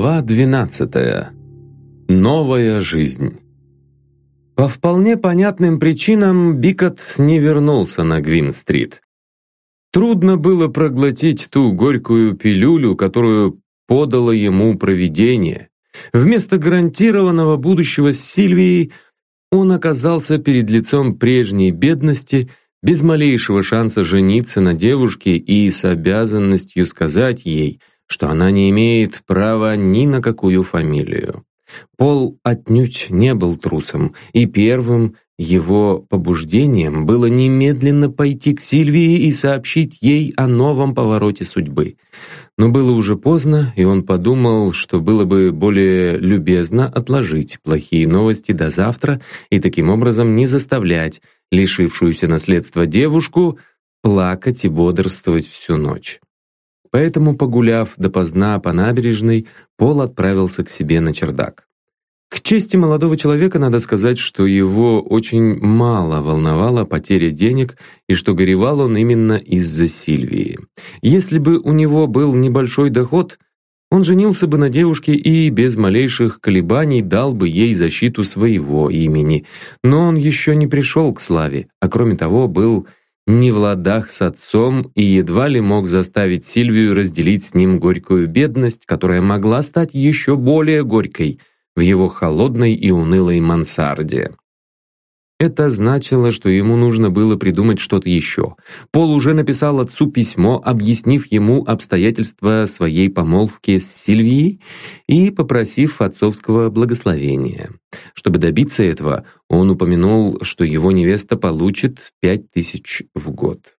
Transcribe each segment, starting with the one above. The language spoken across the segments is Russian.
Глава 12. Новая жизнь. По вполне понятным причинам Бикот не вернулся на Гвин-стрит. Трудно было проглотить ту горькую пилюлю, которую подало ему провидение. Вместо гарантированного будущего с Сильвией он оказался перед лицом прежней бедности, без малейшего шанса жениться на девушке и с обязанностью сказать ей – что она не имеет права ни на какую фамилию. Пол отнюдь не был трусом, и первым его побуждением было немедленно пойти к Сильвии и сообщить ей о новом повороте судьбы. Но было уже поздно, и он подумал, что было бы более любезно отложить плохие новости до завтра и таким образом не заставлять лишившуюся наследства девушку плакать и бодрствовать всю ночь. Поэтому, погуляв допоздна по набережной, Пол отправился к себе на чердак. К чести молодого человека надо сказать, что его очень мало волновала потеря денег и что горевал он именно из-за Сильвии. Если бы у него был небольшой доход, он женился бы на девушке и без малейших колебаний дал бы ей защиту своего имени. Но он еще не пришел к славе, а кроме того был не в ладах с отцом и едва ли мог заставить Сильвию разделить с ним горькую бедность, которая могла стать еще более горькой в его холодной и унылой мансарде. Это значило, что ему нужно было придумать что-то еще. Пол уже написал отцу письмо, объяснив ему обстоятельства своей помолвки с Сильвией и попросив отцовского благословения. Чтобы добиться этого, он упомянул, что его невеста получит пять тысяч в год.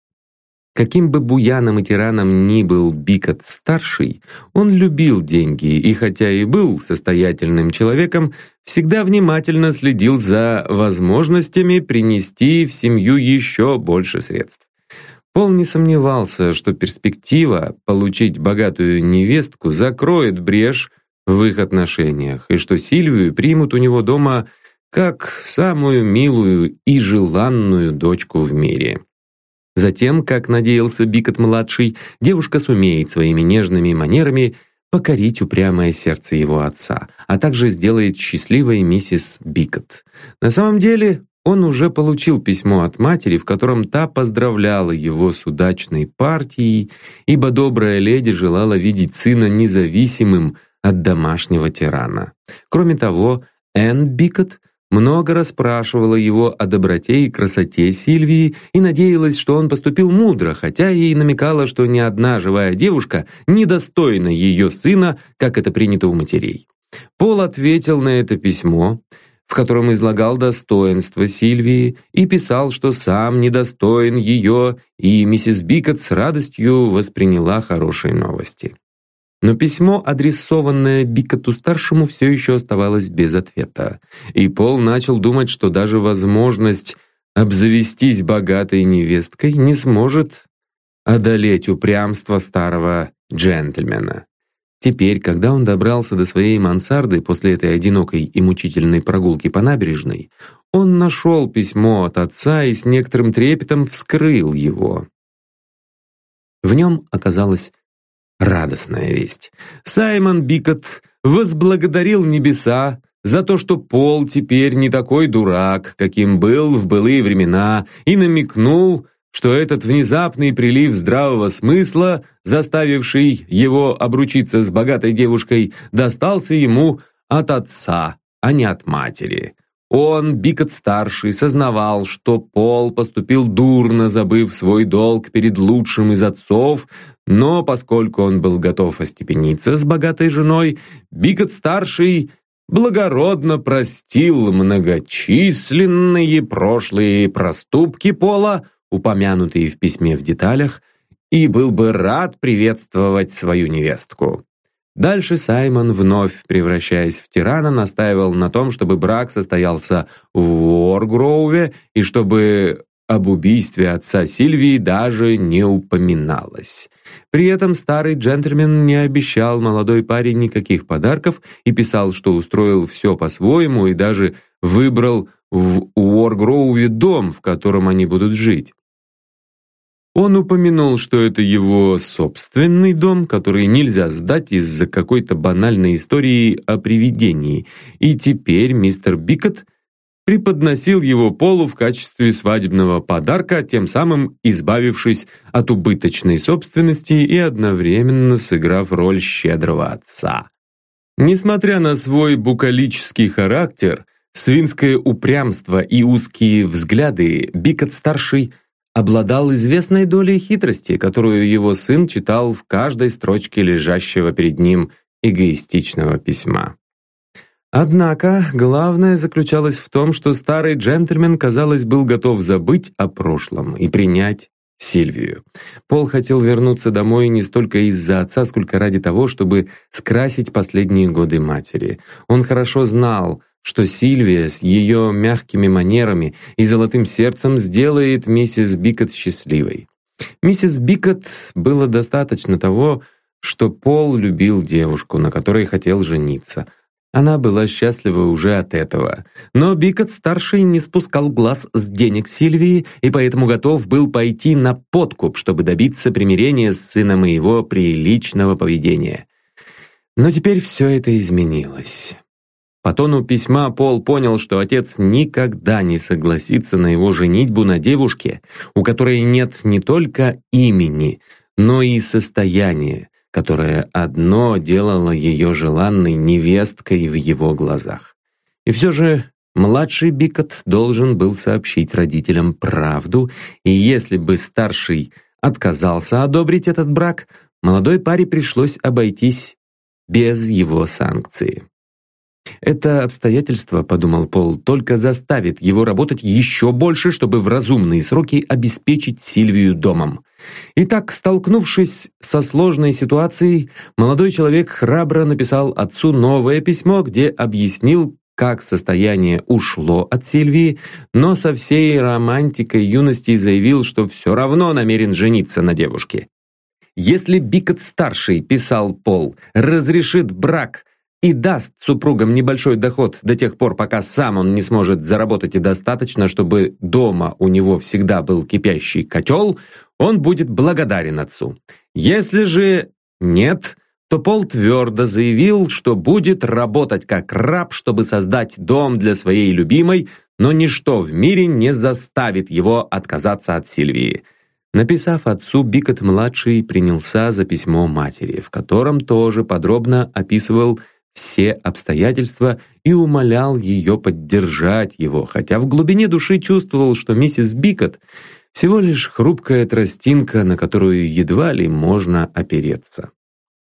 Каким бы буяном и тираном ни был Бикот-старший, он любил деньги и, хотя и был состоятельным человеком, всегда внимательно следил за возможностями принести в семью еще больше средств. Пол не сомневался, что перспектива получить богатую невестку закроет брешь в их отношениях, и что Сильвию примут у него дома как самую милую и желанную дочку в мире. Затем, как надеялся Бикот-младший, девушка сумеет своими нежными манерами покорить упрямое сердце его отца, а также сделает счастливой миссис Бикот. На самом деле, он уже получил письмо от матери, в котором та поздравляла его с удачной партией, ибо добрая леди желала видеть сына независимым от домашнего тирана. Кроме того, Энн Бикот – много расспрашивала его о доброте и красоте Сильвии и надеялась, что он поступил мудро, хотя и намекала, что ни одна живая девушка недостойна ее сына, как это принято у матерей. Пол ответил на это письмо, в котором излагал достоинство Сильвии и писал, что сам недостоин ее, и миссис Бикот с радостью восприняла хорошие новости. Но письмо, адресованное Бикоту-старшему, все еще оставалось без ответа. И Пол начал думать, что даже возможность обзавестись богатой невесткой не сможет одолеть упрямство старого джентльмена. Теперь, когда он добрался до своей мансарды после этой одинокой и мучительной прогулки по набережной, он нашел письмо от отца и с некоторым трепетом вскрыл его. В нем оказалось радостная весть. Саймон Бикот возблагодарил небеса за то, что Пол теперь не такой дурак, каким был в былые времена, и намекнул, что этот внезапный прилив здравого смысла, заставивший его обручиться с богатой девушкой, достался ему от отца, а не от матери. Он, Бикот-старший, сознавал, что Пол поступил дурно, забыв свой долг перед лучшим из отцов, но поскольку он был готов остепениться с богатой женой, Бикот-старший благородно простил многочисленные прошлые проступки Пола, упомянутые в письме в деталях, и был бы рад приветствовать свою невестку. Дальше Саймон, вновь превращаясь в тирана, настаивал на том, чтобы брак состоялся в Уоргроуве и чтобы об убийстве отца Сильвии даже не упоминалось. При этом старый джентльмен не обещал молодой паре никаких подарков и писал, что устроил все по-своему и даже выбрал в Уоргроуве дом, в котором они будут жить. Он упомянул, что это его собственный дом, который нельзя сдать из-за какой-то банальной истории о привидении, и теперь мистер Бикот преподносил его Полу в качестве свадебного подарка, тем самым избавившись от убыточной собственности и одновременно сыграв роль щедрого отца. Несмотря на свой букалический характер, свинское упрямство и узкие взгляды, Бикот-старший обладал известной долей хитрости, которую его сын читал в каждой строчке лежащего перед ним эгоистичного письма. Однако главное заключалось в том, что старый джентльмен, казалось, был готов забыть о прошлом и принять Сильвию. Пол хотел вернуться домой не столько из-за отца, сколько ради того, чтобы скрасить последние годы матери. Он хорошо знал, что Сильвия с ее мягкими манерами и золотым сердцем сделает миссис Бикот счастливой. Миссис Бикот было достаточно того, что Пол любил девушку, на которой хотел жениться – она была счастлива уже от этого. Но Бикот-старший не спускал глаз с денег Сильвии и поэтому готов был пойти на подкуп, чтобы добиться примирения с сыном и его приличного поведения. Но теперь все это изменилось. По тону письма Пол понял, что отец никогда не согласится на его женитьбу на девушке, у которой нет не только имени, но и состояния, которое одно делало ее желанной невесткой в его глазах. И все же младший Бикот должен был сообщить родителям правду, и если бы старший отказался одобрить этот брак, молодой паре пришлось обойтись без его санкции. Это обстоятельство, подумал Пол, только заставит его работать еще больше, чтобы в разумные сроки обеспечить Сильвию домом. Итак, столкнувшись со сложной ситуацией, молодой человек храбро написал отцу новое письмо, где объяснил, как состояние ушло от Сильвии, но со всей романтикой юности заявил, что все равно намерен жениться на девушке. Если Бикот-старший, писал Пол, разрешит брак и даст супругам небольшой доход до тех пор, пока сам он не сможет заработать и достаточно, чтобы дома у него всегда был кипящий котел, он будет благодарен отцу. Если же нет, то Пол твердо заявил, что будет работать как раб, чтобы создать дом для своей любимой, но ничто в мире не заставит его отказаться от Сильвии. Написав отцу, Бикот-младший принялся за письмо матери, в котором тоже подробно описывал все обстоятельства и умолял ее поддержать его, хотя в глубине души чувствовал, что миссис Бикот всего лишь хрупкая тростинка, на которую едва ли можно опереться.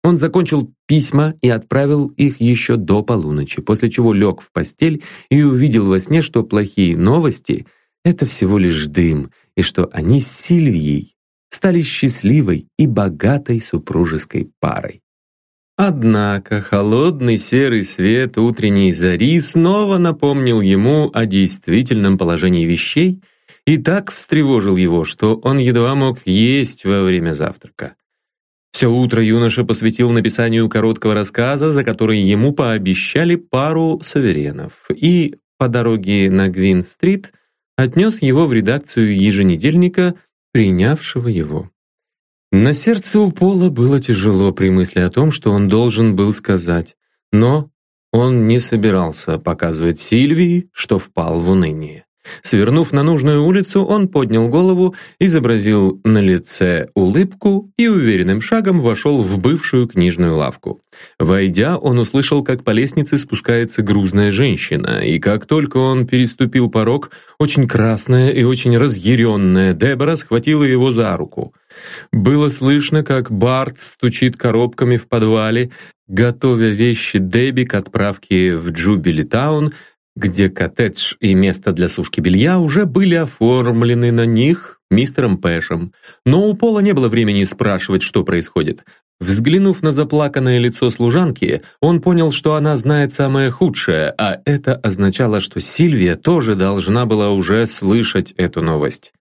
Он закончил письма и отправил их еще до полуночи, после чего лег в постель и увидел во сне, что плохие новости — это всего лишь дым, и что они с Сильвией стали счастливой и богатой супружеской парой. Однако холодный серый свет утренней зари снова напомнил ему о действительном положении вещей и так встревожил его, что он едва мог есть во время завтрака. Все утро юноша посвятил написанию короткого рассказа, за который ему пообещали пару суверенов, и по дороге на Гвин-стрит отнес его в редакцию еженедельника, принявшего его. На сердце у Пола было тяжело при мысли о том, что он должен был сказать, но он не собирался показывать Сильвии, что впал в уныние. Свернув на нужную улицу, он поднял голову, изобразил на лице улыбку и уверенным шагом вошел в бывшую книжную лавку. Войдя, он услышал, как по лестнице спускается грузная женщина, и как только он переступил порог, очень красная и очень разъяренная Дебора схватила его за руку. Было слышно, как Барт стучит коробками в подвале, готовя вещи Дебби к отправке в Джубили-таун, где коттедж и место для сушки белья уже были оформлены на них мистером Пэшем. Но у Пола не было времени спрашивать, что происходит. Взглянув на заплаканное лицо служанки, он понял, что она знает самое худшее, а это означало, что Сильвия тоже должна была уже слышать эту новость.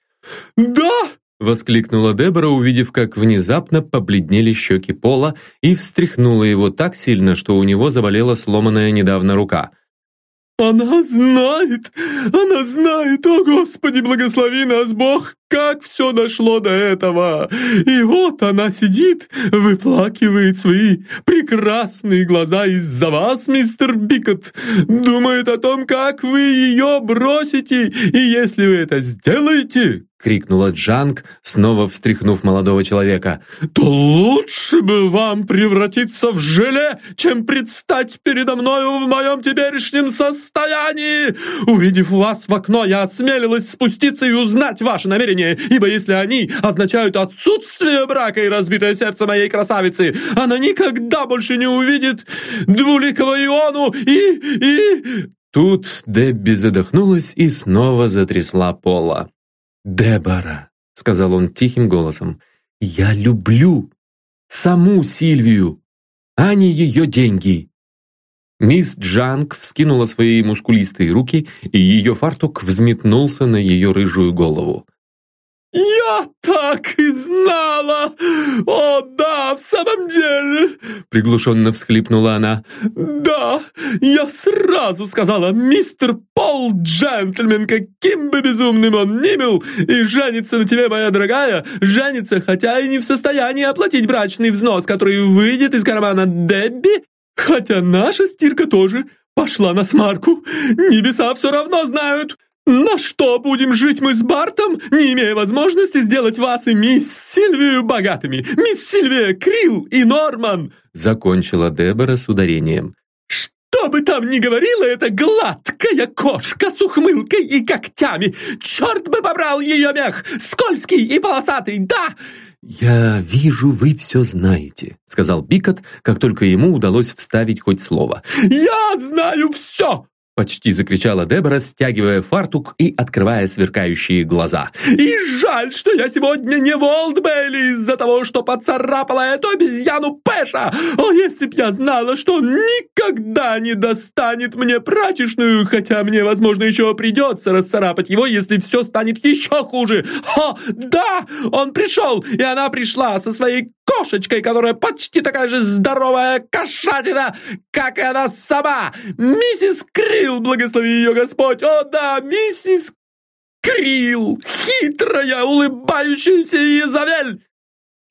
«Да!» — воскликнула Дебора, увидев, как внезапно побледнели щеки Пола и встряхнула его так сильно, что у него заболела сломанная недавно рука. «Она знает! Она знает! О, Господи, благослови нас, Бог! как все дошло до этого! И вот она сидит, выплакивает свои прекрасные глаза из-за вас, мистер Бикот, думает о том, как вы ее бросите, и если вы это сделаете, — крикнула Джанг, снова встряхнув молодого человека. «То лучше бы вам превратиться в желе, чем предстать передо мною в моем теперешнем состоянии! Увидев вас в окно, я осмелилась спуститься и узнать ваши намерения, ибо если они означают отсутствие брака и разбитое сердце моей красавицы, она никогда больше не увидит двуликого Иону и... и...» Тут Дебби задохнулась и снова затрясла пола. «Дебора», — сказал он тихим голосом, — «я люблю саму Сильвию, а не ее деньги». Мисс Джанг вскинула свои мускулистые руки, и ее фартук взметнулся на ее рыжую голову. «Я так и знала! О, да, в самом деле!» Приглушенно всхлипнула она. «Да, я сразу сказала, мистер Пол джентльмен, каким бы безумным он ни был, и женится на тебе, моя дорогая, женится, хотя и не в состоянии оплатить брачный взнос, который выйдет из кармана Дебби, хотя наша стирка тоже пошла на смарку. Небеса все равно знают!» «На что будем жить мы с Бартом, не имея возможности сделать вас и мисс Сильвию богатыми? Мисс Сильвия, Крилл и Норман!» Закончила Дебора с ударением. «Что бы там ни говорила эта гладкая кошка с ухмылкой и когтями! Черт бы побрал ее мех! Скользкий и полосатый, да!» «Я вижу, вы все знаете», — сказал Бикот, как только ему удалось вставить хоть слово. «Я знаю все!» Почти закричала Дебора, стягивая фартук и открывая сверкающие глаза. «И жаль, что я сегодня не в Олдбейли из-за того, что поцарапала эту обезьяну Пэша! О, если б я знала, что он никогда не достанет мне прачечную, хотя мне, возможно, еще придется расцарапать его, если все станет еще хуже! О, да! Он пришел, и она пришла со своей кошечкой, которая почти такая же здоровая кошатина, как и она сама! Миссис Крилл, благослови ее Господь! О да, миссис Крилл! Хитрая, улыбающаяся Изавель!»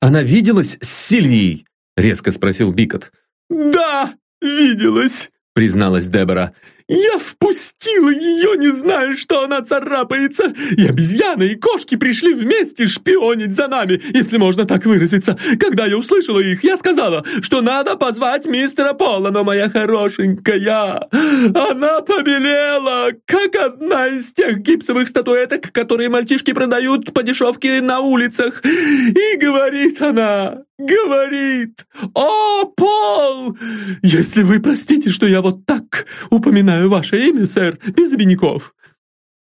«Она виделась с Сильвией?» — резко спросил Бикот. «Да, виделась», — призналась Дебора. Я впустила ее, не зная, что она царапается. И обезьяны, и кошки пришли вместе шпионить за нами, если можно так выразиться. Когда я услышала их, я сказала, что надо позвать мистера Пола, но моя хорошенькая, она побелела, как одна из тех гипсовых статуэток, которые мальчишки продают по дешевке на улицах. И говорит она, говорит, «О, Пол, если вы простите, что я вот так упоминаю ваше имя, сэр, без обиняков».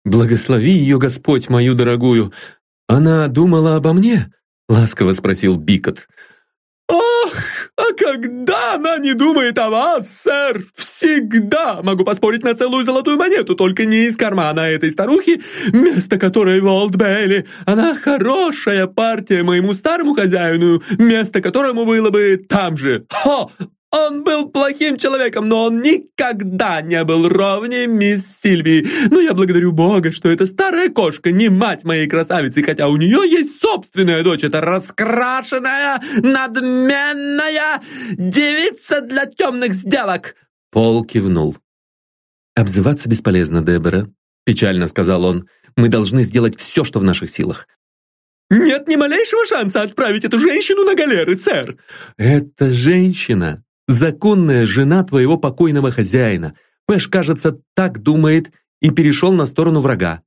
«Благослови ее Господь, мою дорогую. Она думала обо мне?» — ласково спросил Бикот. «Ах, а когда она не думает о вас, сэр? Всегда могу поспорить на целую золотую монету, только не из кармана этой старухи, место которой в Олдбейли. Она хорошая партия моему старому хозяину, место которому было бы там же. Хо, он был плохим человеком, но он никогда не был ровнее мисс Сильвии. Но я благодарю Бога, что эта старая кошка не мать моей красавицы, хотя у нее есть собственная дочь. Это раскрашенная, надменная девица для темных сделок. Пол кивнул. «Обзываться бесполезно, Дебора», — печально сказал он. «Мы должны сделать все, что в наших силах. «Нет ни малейшего шанса отправить эту женщину на галеры, сэр!» «Это женщина законная жена твоего покойного хозяина. Пэш, кажется, так думает и перешел на сторону врага»,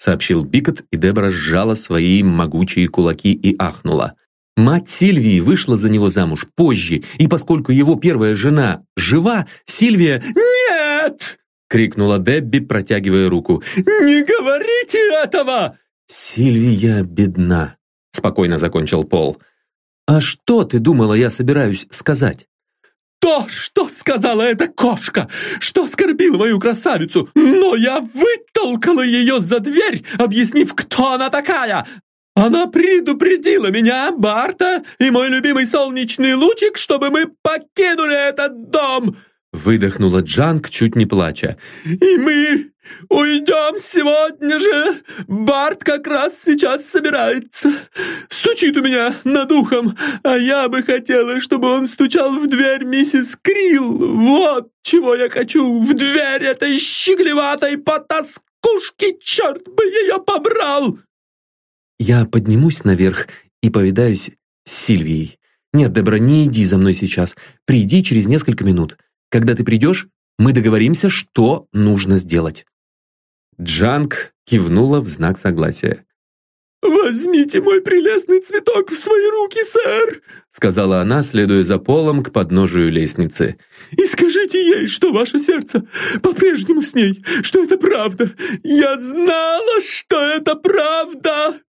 сообщил Бикот, и Дебора сжала свои могучие кулаки и ахнула. Мать Сильвии вышла за него замуж позже, и поскольку его первая жена жива, Сильвия... «Нет!» — крикнула Дебби, протягивая руку. «Не говорите этого!» «Сильвия бедна», — спокойно закончил Пол. «А что ты думала, я собираюсь сказать?» То, что сказала эта кошка, что оскорбила мою красавицу, но я вытолкала ее за дверь, объяснив, кто она такая. Она предупредила меня, Барта и мой любимый солнечный лучик, чтобы мы покинули этот дом. выдохнула Джанг, чуть не плача. «И мы уйдем сегодня же! Барт как раз сейчас собирается. Стучит у меня над ухом, а я бы хотела, чтобы он стучал в дверь миссис Крилл. Вот чего я хочу в дверь этой щеглеватой потаскушки, черт бы ее побрал!» «Я поднимусь наверх и повидаюсь с Сильвией. Нет, Дебра, не иди за мной сейчас. Приди через несколько минут. Когда ты придешь, мы договоримся, что нужно сделать». Джанг кивнула в знак согласия. «Возьмите мой прелестный цветок в свои руки, сэр!» сказала она, следуя за полом к подножию лестницы. «И скажите ей, что ваше сердце по-прежнему с ней, что это правда! Я знала, что это правда!»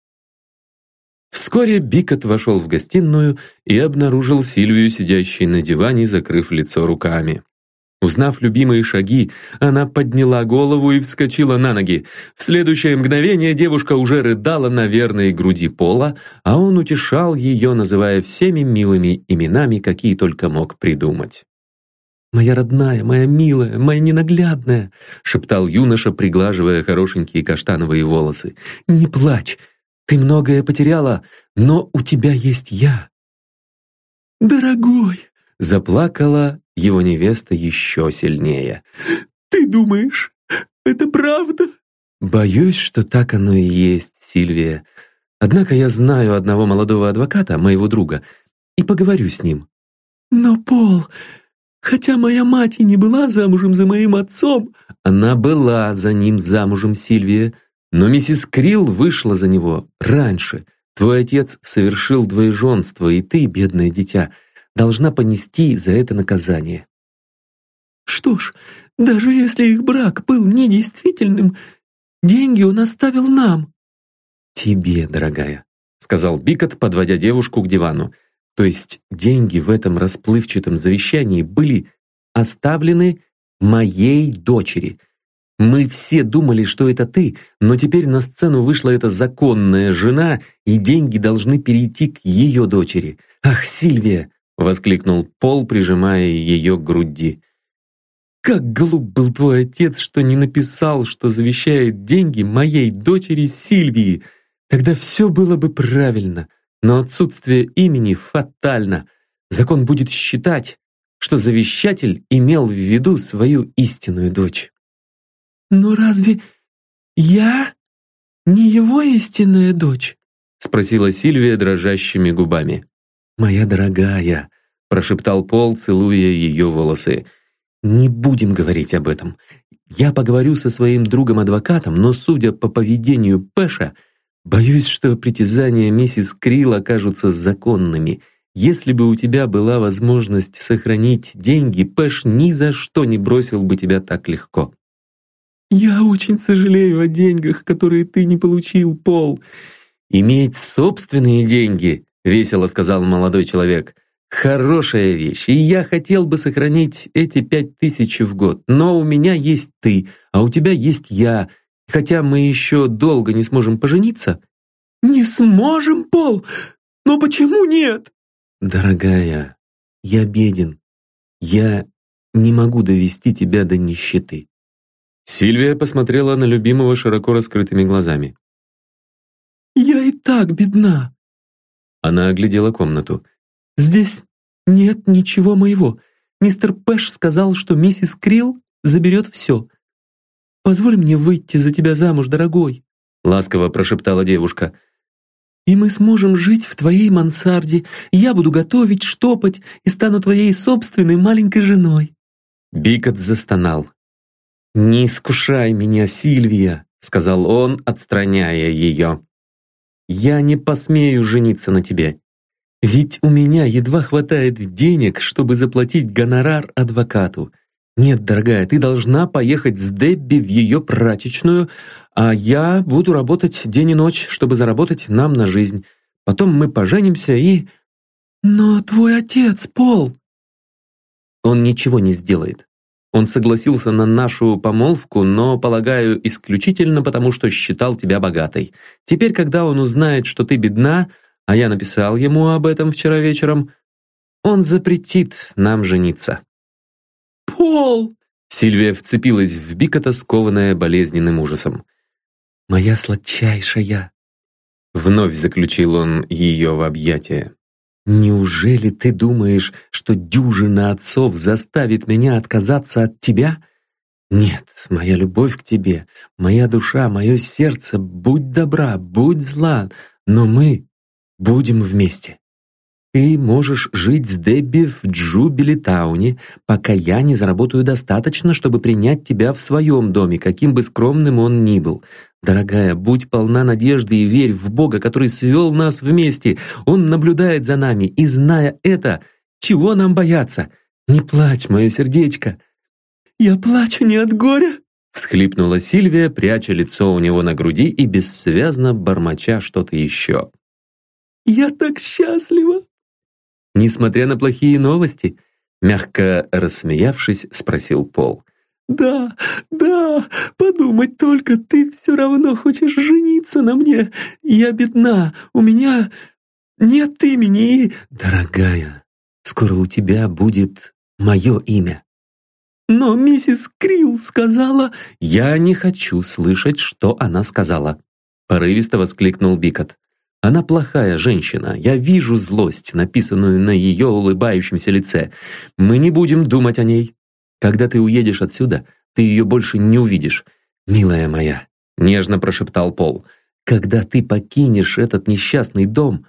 Вскоре Бикот вошел в гостиную и обнаружил Сильвию, сидящей на диване, закрыв лицо руками. Узнав любимые шаги, она подняла голову и вскочила на ноги. В следующее мгновение девушка уже рыдала на верной груди пола, а он утешал ее, называя всеми милыми именами, какие только мог придумать. «Моя родная, моя милая, моя ненаглядная», шептал юноша, приглаживая хорошенькие каштановые волосы. «Не плачь, ты многое потеряла, но у тебя есть я». «Дорогой!» — заплакала его невеста еще сильнее. «Ты думаешь, это правда?» «Боюсь, что так оно и есть, Сильвия. Однако я знаю одного молодого адвоката, моего друга, и поговорю с ним». «Но, Пол, хотя моя мать и не была замужем за моим отцом...» «Она была за ним замужем, Сильвия, но миссис Крилл вышла за него раньше. Твой отец совершил двоеженство, и ты, бедное дитя, должна понести за это наказание. Что ж, даже если их брак был недействительным, деньги он оставил нам. Тебе, дорогая, сказал Бикот, подводя девушку к дивану. То есть деньги в этом расплывчатом завещании были оставлены моей дочери — мы все думали, что это ты, но теперь на сцену вышла эта законная жена, и деньги должны перейти к ее дочери. Ах, Сильвия!» — воскликнул Пол, прижимая ее к груди. «Как глуп был твой отец, что не написал, что завещает деньги моей дочери Сильвии! Тогда все было бы правильно, но отсутствие имени фатально. Закон будет считать, что завещатель имел в виду свою истинную дочь». «Но разве я не его истинная дочь?» спросила Сильвия дрожащими губами. «Моя дорогая», прошептал Пол, целуя ее волосы. «Не будем говорить об этом. Я поговорю со своим другом-адвокатом, но, судя по поведению Пэша, боюсь, что притязания миссис Крилл окажутся законными. Если бы у тебя была возможность сохранить деньги, Пэш ни за что не бросил бы тебя так легко». «Я очень сожалею о деньгах, которые ты не получил, Пол». «Иметь собственные деньги», — весело сказал молодой человек, «хорошая вещь, и я хотел бы сохранить эти пять тысяч в год, но у меня есть ты, а у тебя есть я, хотя мы еще долго не сможем пожениться». «Не сможем, Пол? Но почему нет?» «Дорогая, я беден. Я не могу довести тебя до нищеты. Сильвия посмотрела на любимого широко раскрытыми глазами. «Я и так бедна!» Она оглядела комнату. «Здесь нет ничего моего. Мистер Пэш сказал, что миссис Крилл заберет все. Позволь мне выйти за тебя замуж, дорогой!» Ласково прошептала девушка. «И мы сможем жить в твоей мансарде. Я буду готовить, штопать и стану твоей собственной маленькой женой». Бикот застонал. «Не искушай меня, Сильвия», — сказал он, отстраняя ее. «Я не посмею жениться на тебе. Ведь у меня едва хватает денег, чтобы заплатить гонорар адвокату. Нет, дорогая, ты должна поехать с Дебби в ее прачечную, а я буду работать день и ночь, чтобы заработать нам на жизнь. Потом мы поженимся и...» «Но твой отец, Пол...» «Он ничего не сделает. Он согласился на нашу помолвку, но, полагаю, исключительно потому, что считал тебя богатой. Теперь, когда он узнает, что ты бедна, а я написал ему об этом вчера вечером, он запретит нам жениться». Пол!» Сильвия вцепилась в Бикота, скованная болезненным ужасом. «Моя сладчайшая!» Вновь заключил он ее в объятия. «Неужели ты думаешь, что дюжина отцов заставит меня отказаться от тебя? Нет, моя любовь к тебе, моя душа, мое сердце, будь добра, будь зла, но мы будем вместе. Ты можешь жить с Дебби в Джубили-тауне, пока я не заработаю достаточно, чтобы принять тебя в своем доме, каким бы скромным он ни был. Дорогая, будь полна надежды и верь в Бога, который свел нас вместе. Он наблюдает за нами, и, зная это, чего нам бояться? Не плачь, мое сердечко. «Я плачу не от горя», — всхлипнула Сильвия, пряча лицо у него на груди и бессвязно бормоча что-то еще. «Я так счастлива!» несмотря на плохие новости?» Мягко рассмеявшись, спросил Пол. «Да, да, подумать только, ты все равно хочешь жениться на мне. Я бедна, у меня нет имени «Дорогая, скоро у тебя будет мое имя». «Но миссис Крилл сказала...» «Я не хочу слышать, что она сказала», — порывисто воскликнул Бикот. Она плохая женщина. Я вижу злость, написанную на ее улыбающемся лице. Мы не будем думать о ней. Когда ты уедешь отсюда, ты ее больше не увидишь. Милая моя, нежно прошептал Пол. Когда ты покинешь этот несчастный дом,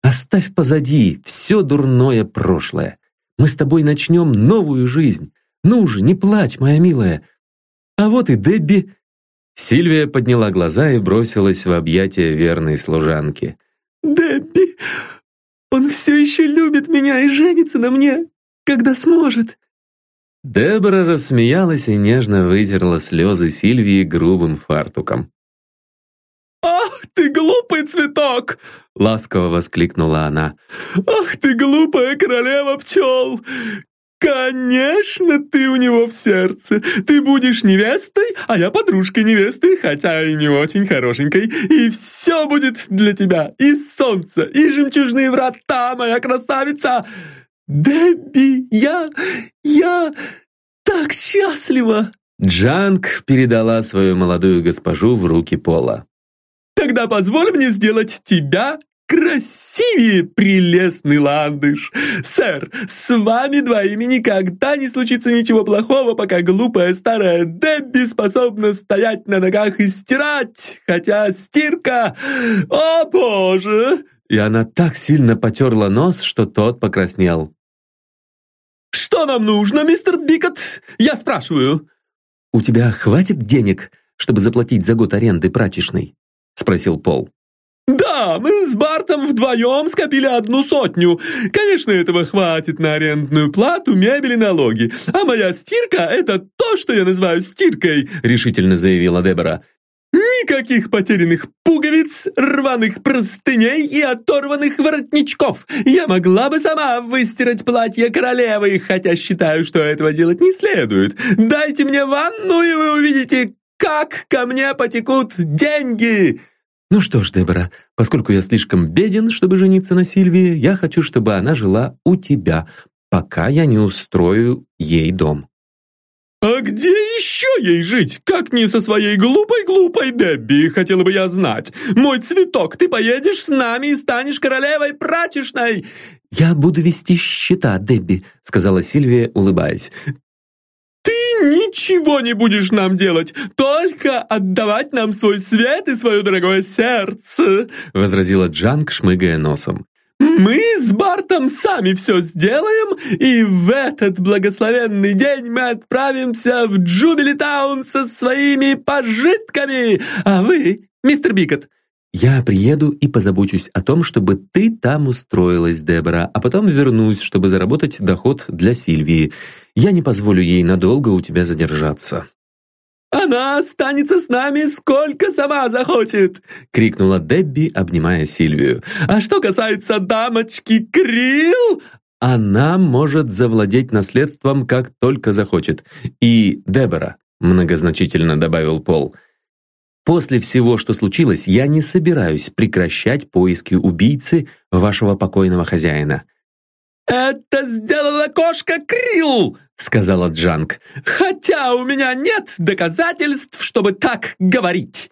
оставь позади все дурное прошлое. Мы с тобой начнем новую жизнь. Ну же, не плачь, моя милая. А вот и Дебби Сильвия подняла глаза и бросилась в объятия верной служанки. «Дебби, он все еще любит меня и женится на мне, когда сможет!» Дебора рассмеялась и нежно вытерла слезы Сильвии грубым фартуком. «Ах ты глупый цветок!» — ласково воскликнула она. «Ах ты глупая королева пчел! «Конечно, ты у него в сердце. Ты будешь невестой, а я подружкой невесты, хотя и не очень хорошенькой. И все будет для тебя. И солнце, и жемчужные врата, моя красавица. Дебби, я... я так счастлива!» Джанг передала свою молодую госпожу в руки Пола. «Тогда позволь мне сделать тебя красивее прелестный ландыш. Сэр, с вами двоими никогда не случится ничего плохого, пока глупая старая Дебби способна стоять на ногах и стирать, хотя стирка... О, боже!» И она так сильно потерла нос, что тот покраснел. «Что нам нужно, мистер Бикот? Я спрашиваю». «У тебя хватит денег, чтобы заплатить за год аренды прачечной?» — спросил Пол. «Да, мы с Бартом вдвоем скопили одну сотню. Конечно, этого хватит на арендную плату, мебель и налоги. А моя стирка — это то, что я называю стиркой», — решительно заявила Дебора. «Никаких потерянных пуговиц, рваных простыней и оторванных воротничков. Я могла бы сама выстирать платье королевы, хотя считаю, что этого делать не следует. Дайте мне ванну, и вы увидите, как ко мне потекут деньги!» «Ну что ж, Дебора, поскольку я слишком беден, чтобы жениться на Сильвии, я хочу, чтобы она жила у тебя, пока я не устрою ей дом». «А где еще ей жить? Как не со своей глупой-глупой Дебби, хотела бы я знать. Мой цветок, ты поедешь с нами и станешь королевой прачечной!» «Я буду вести счета, Дебби», — сказала Сильвия, улыбаясь. «Ты ничего не будешь там делать, только отдавать нам свой свет и свое дорогое сердце», возразила Джанг, шмыгая носом. «Мы с Бартом сами все сделаем, и в этот благословенный день мы отправимся в Джубилитаун со своими пожитками, а вы, мистер Бикот, «Я приеду и позабочусь о том, чтобы ты там устроилась, Дебора, а потом вернусь, чтобы заработать доход для Сильвии. Я не позволю ей надолго у тебя задержаться». «Она останется с нами сколько сама захочет!» — крикнула Дебби, обнимая Сильвию. «А что касается дамочки Крил...» «Она может завладеть наследством, как только захочет. И, Дебора», — многозначительно добавил Пол, — После всего, что случилось, я не собираюсь прекращать поиски убийцы вашего покойного хозяина». «Это сделала кошка Крилл!» — сказала Джанг. «Хотя у меня нет доказательств, чтобы так говорить».